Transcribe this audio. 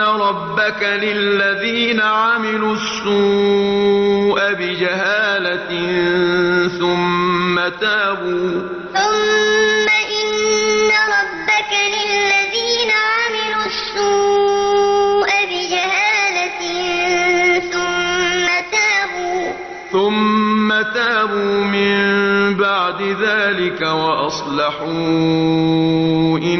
ربك للذين عملوا السوء بجهالة ثم تابوا ثم إن ربك للذين عملوا السوء بجهالة ثم تابوا ثم تابوا من بعد ذلك وأصلحوا إن